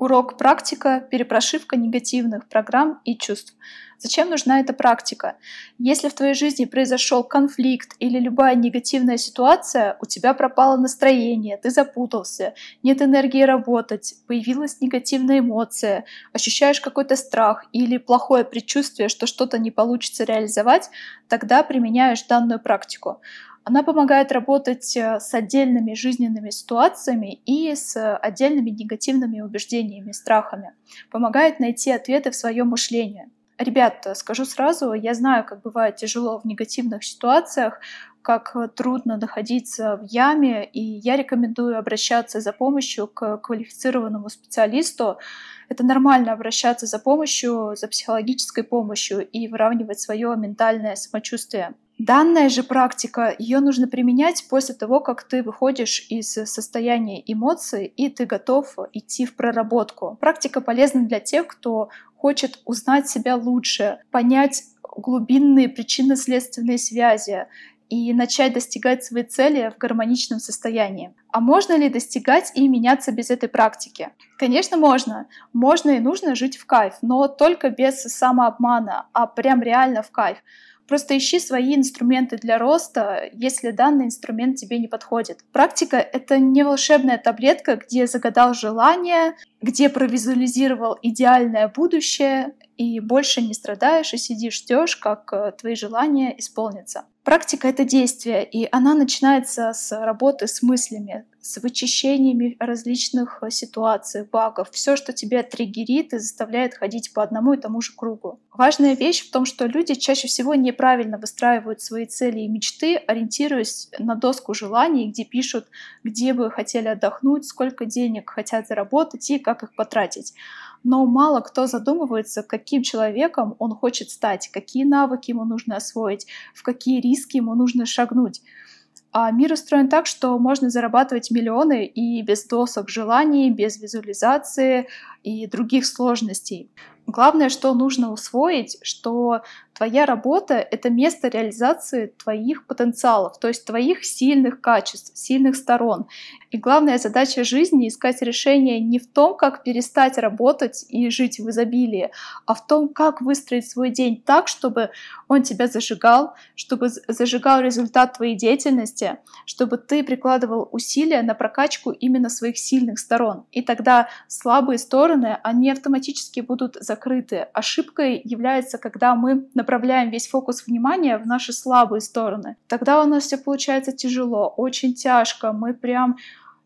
Урок практика, перепрошивка негативных программ и чувств. Зачем нужна эта практика? Если в твоей жизни произошел конфликт или любая негативная ситуация, у тебя пропало настроение, ты запутался, нет энергии работать, появилась негативная эмоция, ощущаешь какой-то страх или плохое предчувствие, что что-то не получится реализовать, тогда применяешь данную практику. Она помогает работать э, с отдельными жизненными ситуациями и с отдельными негативными убеждениями, страхами. Помогает найти ответы в своем мышлении. Ребят, скажу сразу, я знаю, как бывает тяжело в негативных ситуациях, как трудно находиться в яме, и я рекомендую обращаться за помощью к квалифицированному специалисту. Это нормально обращаться за помощью, за психологической помощью и выравнивать свое ментальное самочувствие. Данная же практика, ее нужно применять после того, как ты выходишь из состояния эмоций и ты готов идти в проработку. Практика полезна для тех, кто хочет узнать себя лучше, понять глубинные причинно-следственные связи и начать достигать своей цели в гармоничном состоянии. А можно ли достигать и меняться без этой практики? Конечно, можно. Можно и нужно жить в кайф, но только без самообмана, а прям реально в кайф. Просто ищи свои инструменты для роста, если данный инструмент тебе не подходит. Практика — это не волшебная таблетка, где загадал желание, где провизуализировал идеальное будущее и больше не страдаешь и сидишь, ждешь, как э, твои желания исполнятся. Практика — это действие, и она начинается с работы с мыслями, с вычищениями различных э, ситуаций, багов, все, что тебя триггерит и заставляет ходить по одному и тому же кругу. Важная вещь в том, что люди чаще всего неправильно выстраивают свои цели и мечты, ориентируясь на доску желаний, где пишут, где бы хотели отдохнуть, сколько денег хотят заработать и как их потратить но мало кто задумывается, каким человеком он хочет стать, какие навыки ему нужно освоить, в какие риски ему нужно шагнуть. А мир устроен так, что можно зарабатывать миллионы и без досок желаний, без визуализации и других сложностей. Главное, что нужно усвоить, что твоя работа — это место реализации твоих потенциалов, то есть твоих сильных качеств, сильных сторон. И главная задача жизни — искать решение не в том, как перестать работать и жить в изобилии, а в том, как выстроить свой день так, чтобы он тебя зажигал, чтобы зажигал результат твоей деятельности, чтобы ты прикладывал усилия на прокачку именно своих сильных сторон. И тогда слабые стороны, они автоматически будут закрыты. Ошибкой является, когда мы направляем весь фокус внимания в наши слабые стороны. Тогда у нас все получается тяжело, очень тяжко. Мы прям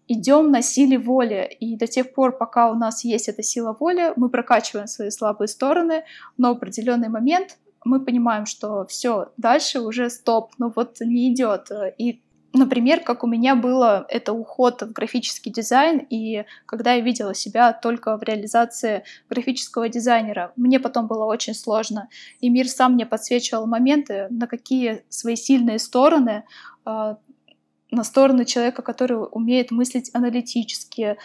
идем на силе воли. И до тех пор, пока у нас есть эта сила воли, мы прокачиваем свои слабые стороны, но в определенный момент мы понимаем, что все, дальше уже стоп, ну вот не идет. И Например, как у меня было это уход в графический дизайн, и когда я видела себя только в реализации графического дизайнера, мне потом было очень сложно. И мир сам мне подсвечивал моменты, на какие свои сильные стороны, а, на стороны человека, который умеет мыслить аналитически,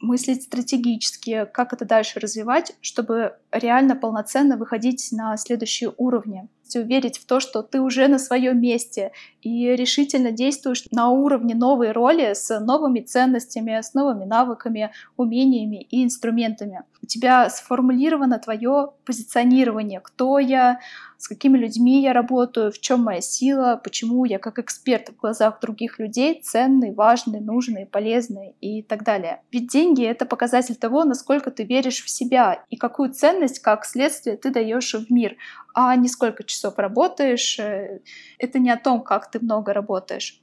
мыслить стратегически, как это дальше развивать, чтобы реально полноценно выходить на следующие уровни полностью верить в то, что ты уже на своем месте и решительно действуешь на уровне новой роли с новыми ценностями, с новыми навыками, умениями и инструментами. У тебя сформулировано твое позиционирование, кто я, с какими людьми я работаю, в чем моя сила, почему я как эксперт в глазах других людей ценный, важный, нужный, полезный и так далее. Ведь деньги — это показатель того, насколько ты веришь в себя и какую ценность, как следствие, ты даешь в мир а не сколько часов работаешь. Э, это не о том, как ты много работаешь.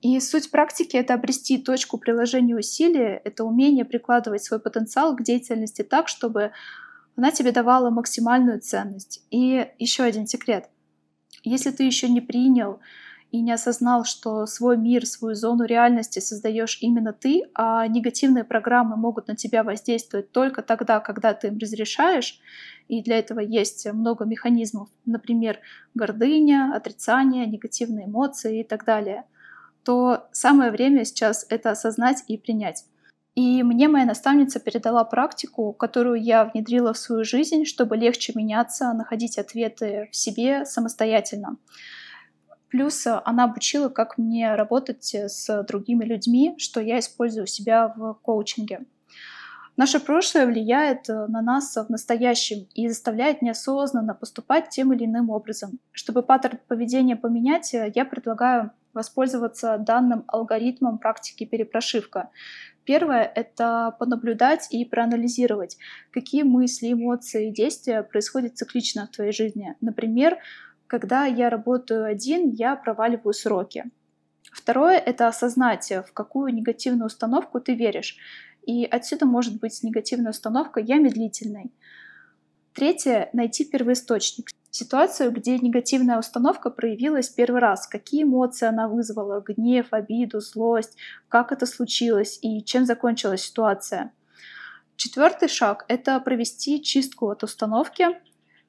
И суть практики — это обрести точку приложения усилия, это умение прикладывать свой потенциал к деятельности так, чтобы она тебе давала максимальную ценность. И еще один секрет. Если ты еще не принял и не осознал, что свой мир, свою зону реальности создаешь именно ты, а негативные программы могут на тебя воздействовать только тогда, когда ты им разрешаешь, и для этого есть много механизмов, например, гордыня, отрицание, негативные эмоции и так далее, то самое время сейчас это осознать и принять. И мне моя наставница передала практику, которую я внедрила в свою жизнь, чтобы легче меняться, находить ответы в себе самостоятельно. Плюс э, она обучила, как мне работать э, с другими людьми, что я использую у себя в коучинге. Наше прошлое влияет э, на нас в настоящем и заставляет неосознанно поступать тем или иным образом. Чтобы паттерн поведения поменять, я предлагаю воспользоваться данным алгоритмом практики перепрошивка. Первое — это понаблюдать и проанализировать, какие мысли, эмоции и действия происходят циклично в твоей жизни. Например, когда я работаю один, я проваливаю сроки. Второе — это осознать, в какую негативную установку ты веришь. И отсюда может быть негативная установка «я медлительный». Третье — найти первоисточник. Ситуацию, где негативная установка проявилась первый раз. Какие эмоции она вызвала? Гнев, обиду, злость? Как это случилось? И чем закончилась ситуация? Четвертый шаг — это провести чистку от установки.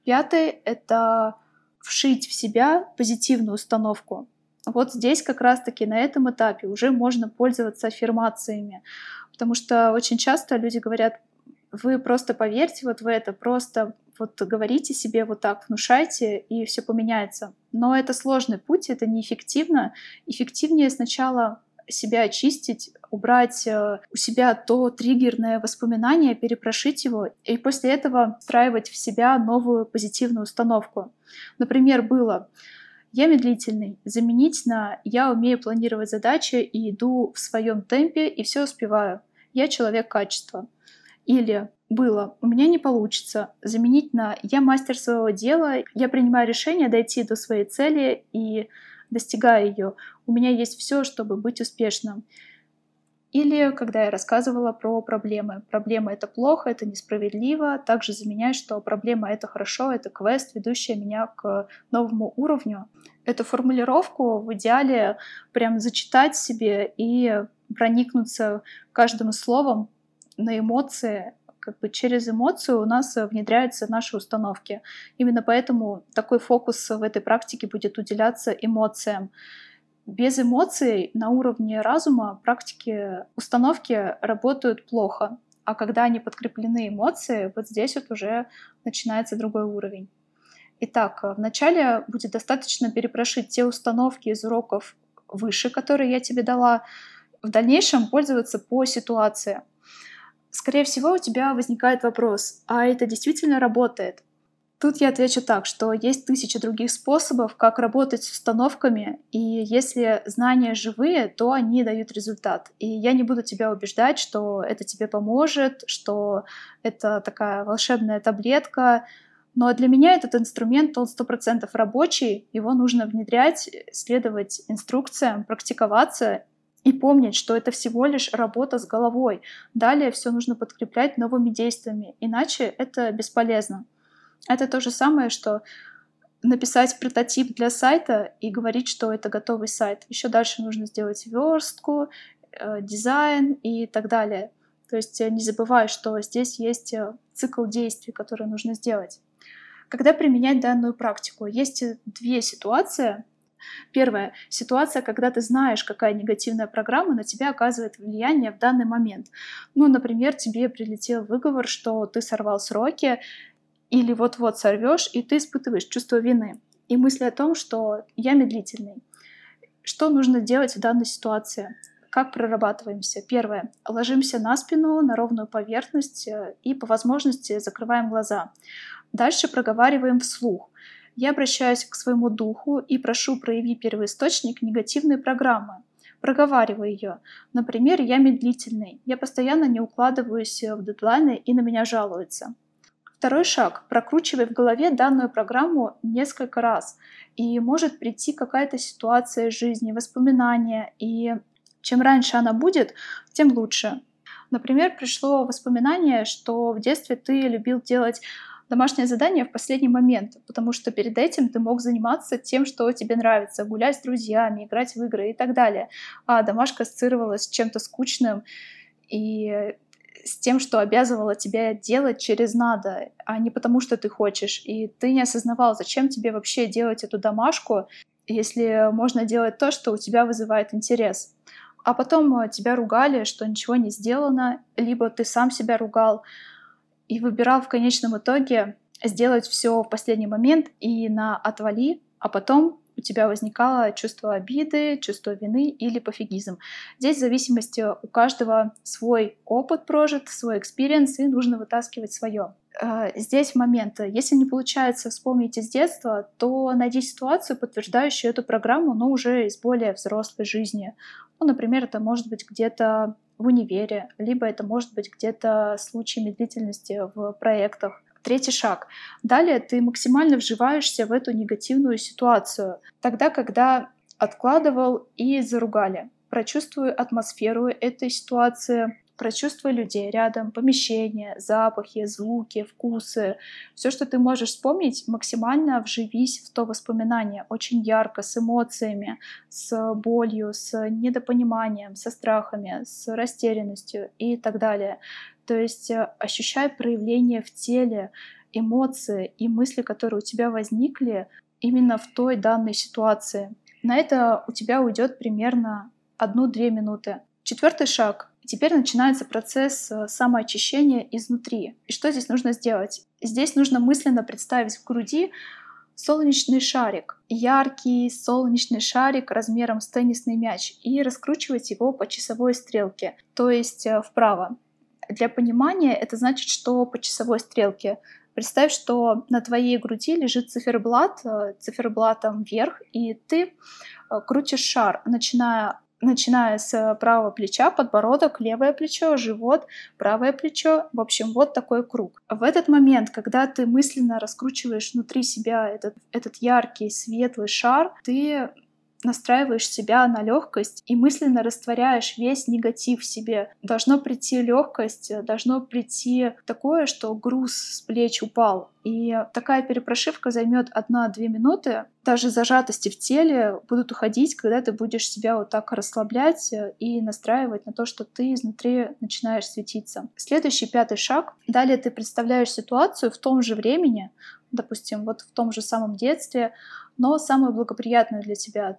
Пятый — это вшить в себя позитивную установку. Вот здесь как раз-таки на этом этапе уже можно пользоваться аффирмациями. Потому что очень часто люди говорят, вы просто поверьте вот в это, просто вот говорите себе вот так, внушайте, и все поменяется. Но это сложный путь, это неэффективно. Эффективнее сначала себя очистить, убрать э, у себя то триггерное воспоминание, перепрошить его, и после этого встраивать в себя новую позитивную установку. Например, было «я медлительный», заменить на «я умею планировать задачи и иду в своем темпе и все успеваю» я человек качества. Или было «у меня не получится» заменить на «я мастер своего дела, я принимаю решение дойти до своей цели и достигаю ее. У меня есть все, чтобы быть успешным». Или когда я рассказывала про проблемы. Проблема — это плохо, это несправедливо. Также заменяю, что проблема — это хорошо, это квест, ведущий меня к новому уровню. Эту формулировку в идеале прям зачитать себе и проникнуться каждым словом на эмоции, как бы через эмоцию у нас внедряются наши установки. Именно поэтому такой фокус в этой практике будет уделяться эмоциям. Без эмоций на уровне разума практики установки работают плохо, а когда они подкреплены эмоции, вот здесь вот уже начинается другой уровень. Итак, вначале будет достаточно перепрошить те установки из уроков выше, которые я тебе дала, в дальнейшем пользоваться по ситуации. Скорее всего, у тебя возникает вопрос, а это действительно работает? Тут я отвечу так, что есть тысячи других способов, как работать с установками, и если знания живые, то они дают результат. И я не буду тебя убеждать, что это тебе поможет, что это такая волшебная таблетка, но для меня этот инструмент, он сто процентов рабочий, его нужно внедрять, следовать инструкциям, практиковаться и помнить, что это всего лишь работа с головой. Далее все нужно подкреплять новыми действиями, иначе это бесполезно. Это то же самое, что написать прототип для сайта и говорить, что это готовый сайт. Еще дальше нужно сделать верстку, э, дизайн и так далее. То есть э, не забывай, что здесь есть э, цикл действий, которые нужно сделать. Когда применять данную практику? Есть две ситуации, Первое. Ситуация, когда ты знаешь, какая негативная программа на тебя оказывает влияние в данный момент. Ну, например, тебе прилетел выговор, что ты сорвал сроки, или вот-вот сорвешь, и ты испытываешь чувство вины. И мысли о том, что я медлительный. Что нужно делать в данной ситуации? Как прорабатываемся? Первое. Ложимся на спину, на ровную поверхность э, и по возможности закрываем глаза. Дальше проговариваем вслух. Я обращаюсь к своему духу и прошу прояви первоисточник негативной программы. Проговариваю ее. Например, я медлительный. Я постоянно не укладываюсь в дедлайны и на меня жалуются. Второй шаг. Прокручивай в голове данную программу несколько раз. И может прийти какая-то ситуация из жизни, воспоминания. И чем раньше она будет, тем лучше. Например, пришло воспоминание, что в детстве ты любил делать домашнее задание в последний момент, потому что перед этим ты мог заниматься тем, что тебе нравится, гулять с друзьями, играть в игры и так далее. А домашка ассоциировалась с чем-то скучным и с тем, что обязывала тебя делать через надо, а не потому, что ты хочешь. И ты не осознавал, зачем тебе вообще делать эту домашку, если можно делать то, что у тебя вызывает интерес. А потом тебя ругали, что ничего не сделано, либо ты сам себя ругал, и выбирал в конечном итоге сделать все в последний момент и на отвали, а потом у тебя возникало чувство обиды, чувство вины или пофигизм. Здесь в зависимости у каждого свой опыт прожит, свой experience, и нужно вытаскивать свое. Э, здесь момент. Если не получается вспомнить из детства, то найди ситуацию, подтверждающую эту программу, но уже из более взрослой жизни. Ну, например, это может быть где-то в универе, либо это может быть где-то случай медлительности в проектах. Третий шаг. Далее ты максимально вживаешься в эту негативную ситуацию. Тогда, когда откладывал и заругали. Прочувствуй атмосферу этой ситуации, прочувствуй людей рядом, помещение, запахи, звуки, вкусы. Все, что ты можешь вспомнить, максимально вживись в то воспоминание очень ярко, с эмоциями, с болью, с недопониманием, со страхами, с растерянностью и так далее. То есть э, ощущай проявление в теле, эмоции и мысли, которые у тебя возникли именно в той данной ситуации. На это у тебя уйдет примерно одну-две минуты. Четвертый шаг Теперь начинается процесс э, самоочищения изнутри. И что здесь нужно сделать? Здесь нужно мысленно представить в груди солнечный шарик, яркий солнечный шарик размером с теннисный мяч и раскручивать его по часовой стрелке, то есть э, вправо. Для понимания это значит, что по часовой стрелке Представь, что на твоей груди лежит циферблат, э, циферблатом вверх, и ты крутишь шар, начиная начиная с правого плеча, подбородок, левое плечо, живот, правое плечо. В общем, вот такой круг. В этот момент, когда ты мысленно раскручиваешь внутри себя этот, этот яркий, светлый шар, ты настраиваешь себя на легкость и мысленно растворяешь весь негатив в себе. Должно прийти легкость, должно прийти такое, что груз с плеч упал. И такая перепрошивка займет 1-2 минуты. Даже зажатости в теле будут уходить, когда ты будешь себя вот так расслаблять и настраивать на то, что ты изнутри начинаешь светиться. Следующий пятый шаг. Далее ты представляешь ситуацию в том же времени, допустим, вот в том же самом детстве, но самую благоприятную для тебя.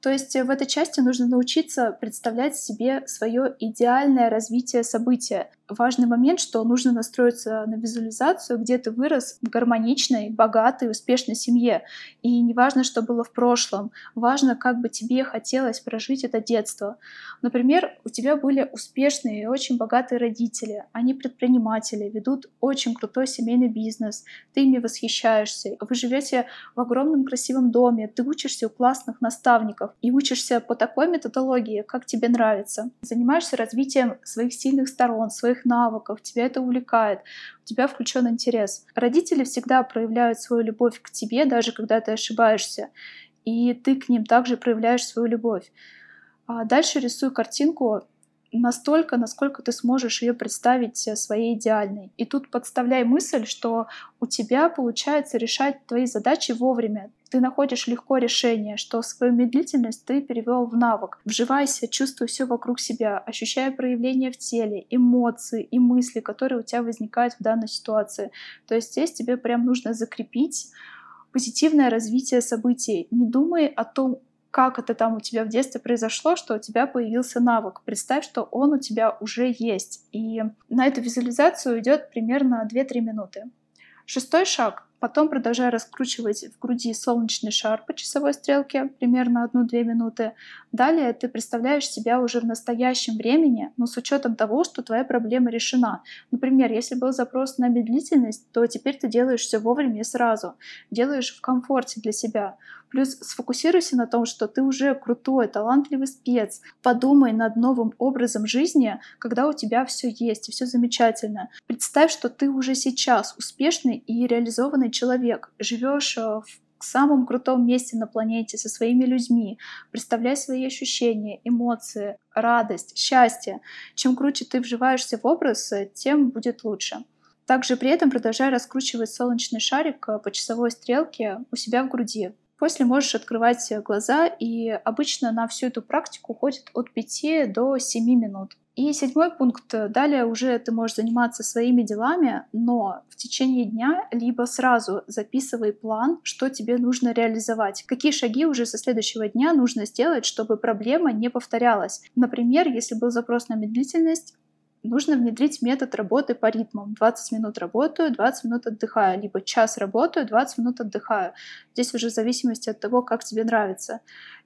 То есть э, в этой части нужно научиться представлять себе свое идеальное развитие события. Важный момент, что нужно настроиться на визуализацию, где ты вырос в гармоничной, богатой, успешной семье. И не важно, что было в прошлом, важно, как бы тебе хотелось прожить это детство. Например, у тебя были успешные и очень богатые родители, они предприниматели, ведут очень крутой семейный бизнес, ты ими восхищаешься, вы живете в огромном красивом доме, ты учишься у классных наставников и учишься по такой методологии, как тебе нравится. Занимаешься развитием своих сильных сторон, своих навыков, тебя это увлекает, у тебя включен интерес. Родители всегда проявляют свою любовь к тебе, даже когда ты ошибаешься, и ты к ним также проявляешь свою любовь. А дальше рисуй картинку настолько, насколько ты сможешь ее представить э, своей идеальной. И тут подставляй мысль, что у тебя получается решать твои задачи вовремя. Ты находишь легко решение, что свою медлительность ты перевел в навык. Вживайся, чувствуй все вокруг себя, ощущая проявления в теле, эмоции и мысли, которые у тебя возникают в данной ситуации. То есть здесь тебе прям нужно закрепить позитивное развитие событий. Не думай о том, как это там у тебя в детстве произошло, что у тебя появился навык. Представь, что он у тебя уже есть. И на эту визуализацию идет примерно 2-3 минуты. Шестой шаг. Потом продолжай раскручивать в груди солнечный шар по часовой стрелке, примерно 1-2 минуты. Далее ты представляешь себя уже в настоящем времени, но с учетом того, что твоя проблема решена. Например, если был запрос на медлительность, то теперь ты делаешь все вовремя и сразу. Делаешь в комфорте для себя. Плюс сфокусируйся на том, что ты уже крутой, талантливый спец. Подумай над новым образом жизни, когда у тебя все есть и все замечательно. Представь, что ты уже сейчас успешный и реализованный человек. Живешь э, в самом крутом месте на планете со своими людьми. Представляй свои ощущения, эмоции, радость, счастье. Чем круче ты вживаешься в образ, э, тем будет лучше. Также при этом продолжай раскручивать солнечный шарик э, по часовой стрелке у себя в груди. После можешь открывать глаза, и обычно на всю эту практику уходит от 5 до 7 минут. И седьмой пункт. Далее уже ты можешь заниматься своими делами, но в течение дня либо сразу записывай план, что тебе нужно реализовать. Какие шаги уже со следующего дня нужно сделать, чтобы проблема не повторялась. Например, если был запрос на медлительность, нужно внедрить метод работы по ритмам. 20 минут работаю, 20 минут отдыхаю, либо час работаю, 20 минут отдыхаю. Здесь уже в зависимости от того, как тебе нравится.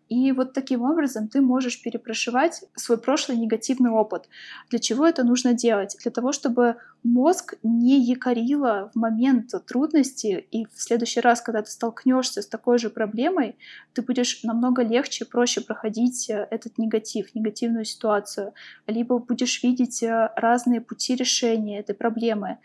И вот таким образом ты можешь перепрошивать свой прошлый негативный опыт. Для чего это нужно делать? Для того, чтобы мозг не якорило в момент трудности, и в следующий раз, когда ты столкнешься с такой же проблемой, ты будешь намного легче, проще проходить э, этот негатив, негативную ситуацию, либо будешь видеть э, разные пути решения этой проблемы.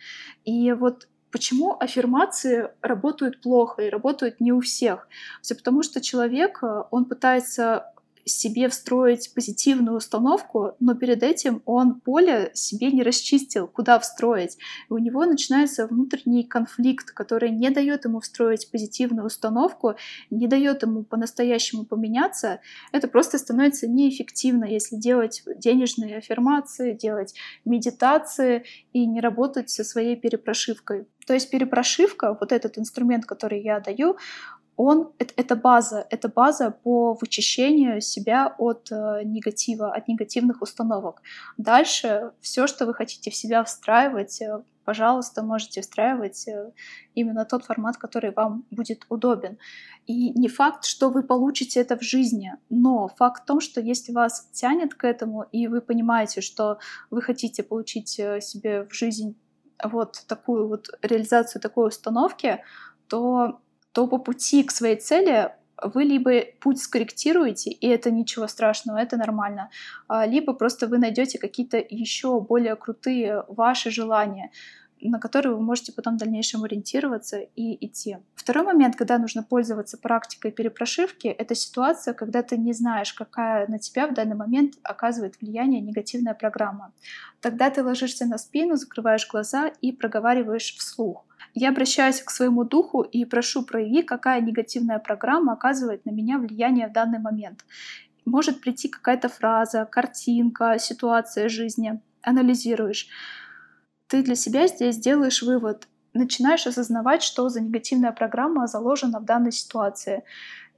И вот Почему аффирмации работают плохо и работают не у всех? Все потому, что человек, э, он пытается себе встроить позитивную установку, но перед этим он поле себе не расчистил, куда встроить. И у него начинается внутренний конфликт, который не дает ему встроить позитивную установку, не дает ему по-настоящему поменяться. Это просто становится неэффективно, если делать денежные аффирмации, делать медитации и не работать со своей перепрошивкой. То есть перепрошивка, вот этот инструмент, который я даю, он это, это база, это база по вычищению себя от э, негатива, от негативных установок. Дальше все, что вы хотите в себя встраивать, э, пожалуйста, можете встраивать э, именно тот формат, который вам будет удобен. И не факт, что вы получите это в жизни, но факт в том, что если вас тянет к этому, и вы понимаете, что вы хотите получить э, себе в жизнь вот такую вот реализацию такой установки, то то по пути к своей цели вы либо путь скорректируете, и это ничего страшного, это нормально, а, либо просто вы найдете какие-то еще более крутые ваши желания, на которые вы можете потом в дальнейшем ориентироваться и идти. Второй момент, когда нужно пользоваться практикой перепрошивки, это ситуация, когда ты не знаешь, какая на тебя в данный момент оказывает влияние негативная программа. Тогда ты ложишься на спину, закрываешь глаза и проговариваешь вслух. Я обращаюсь к своему духу и прошу прояви, какая негативная программа оказывает на меня влияние в данный момент. Может прийти какая-то фраза, картинка, ситуация жизни. Анализируешь. Ты для себя здесь делаешь вывод. Начинаешь осознавать, что за негативная программа заложена в данной ситуации.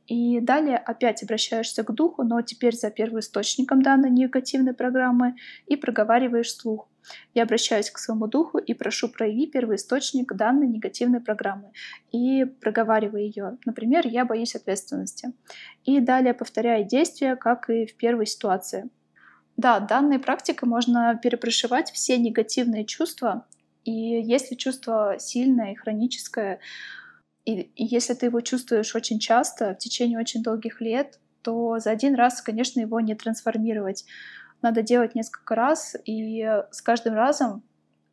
И далее опять обращаешься к духу, но теперь за первоисточником данной негативной программы и проговариваешь слух. Я обращаюсь к своему духу и прошу прояви первоисточник данной негативной программы и проговариваю ее. Например, я боюсь ответственности. И далее повторяю действия, как и в первой ситуации. Да, данной практикой можно перепрошивать все негативные чувства, и если чувство сильное и хроническое, и, и если ты его чувствуешь очень часто, в течение очень долгих лет, то за один раз, конечно, его не трансформировать надо делать несколько раз, и с каждым разом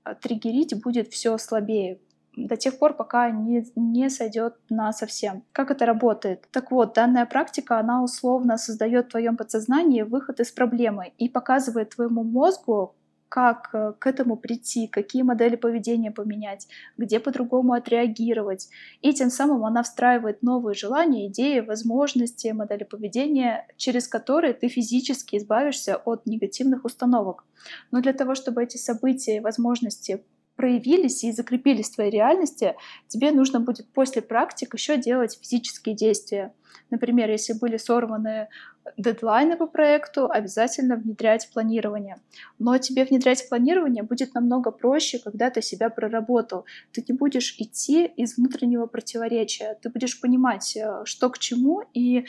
а, триггерить будет все слабее до тех пор, пока не, не сойдет на совсем. Как это работает? Так вот, данная практика, она условно создает в твоем подсознании выход из проблемы и показывает твоему мозгу, как э, к этому прийти, какие модели поведения поменять, где по-другому отреагировать. И тем самым она встраивает новые желания, идеи, возможности, модели поведения, через которые ты физически избавишься от негативных установок. Но для того, чтобы эти события и возможности проявились и закрепились в твоей реальности, тебе нужно будет после практик еще делать физические действия. Например, если были сорваны дедлайны по проекту, обязательно внедрять планирование. Но тебе внедрять планирование будет намного проще, когда ты себя проработал. Ты не будешь идти из внутреннего противоречия. Ты будешь понимать, э, что к чему, и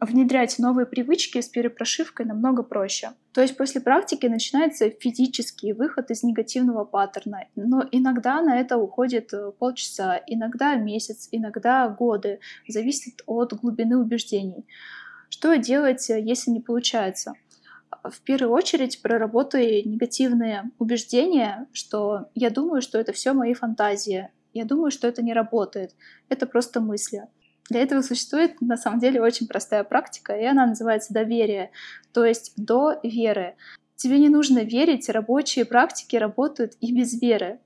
внедрять новые привычки с перепрошивкой намного проще. То есть после практики начинается физический выход из негативного паттерна. Но иногда на это уходит э, полчаса, иногда месяц, иногда годы. Зависит от глубины убеждений. Что делать, э, если не получается? В первую очередь проработай негативные убеждения, что я думаю, что это все мои фантазии, я думаю, что это не работает, это просто мысли. Для этого существует на самом деле очень простая практика, и она называется доверие, то есть до веры. Тебе не нужно верить, рабочие практики работают и без веры.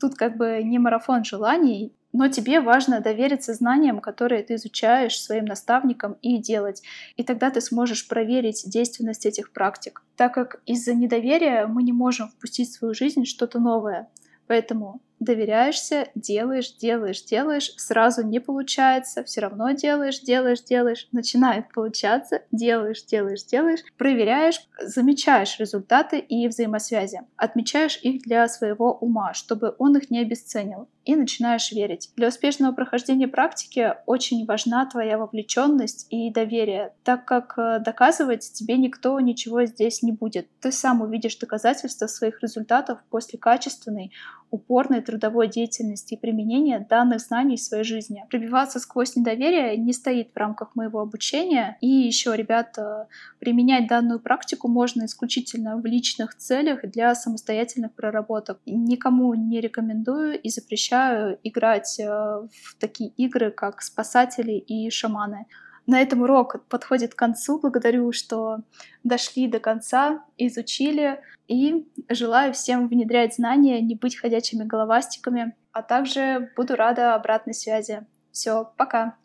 Тут как бы не марафон желаний, но тебе важно довериться знаниям, которые ты изучаешь своим наставникам и делать. И тогда ты сможешь проверить действенность этих практик. Так как из-за недоверия мы не можем впустить в свою жизнь что-то новое. Поэтому доверяешься, делаешь, делаешь, делаешь, сразу не получается, все равно делаешь, делаешь, делаешь, начинает получаться, делаешь, делаешь, делаешь, проверяешь, замечаешь результаты и взаимосвязи, отмечаешь их для своего ума, чтобы он их не обесценил и начинаешь верить. Для успешного прохождения практики очень важна твоя вовлеченность и доверие, так как э, доказывать тебе никто ничего здесь не будет. Ты сам увидишь доказательства своих результатов после качественной, упорной трудовой деятельности и применения данных знаний в своей жизни. Пробиваться сквозь недоверие не стоит в рамках моего обучения. И еще, ребята, применять данную практику можно исключительно в личных целях для самостоятельных проработок. Никому не рекомендую и запрещаю играть э, в такие игры, как спасатели и шаманы. На этом урок подходит к концу. Благодарю, что дошли до конца, изучили. И желаю всем внедрять знания, не быть ходячими головастиками. А также буду рада обратной связи. Все, пока!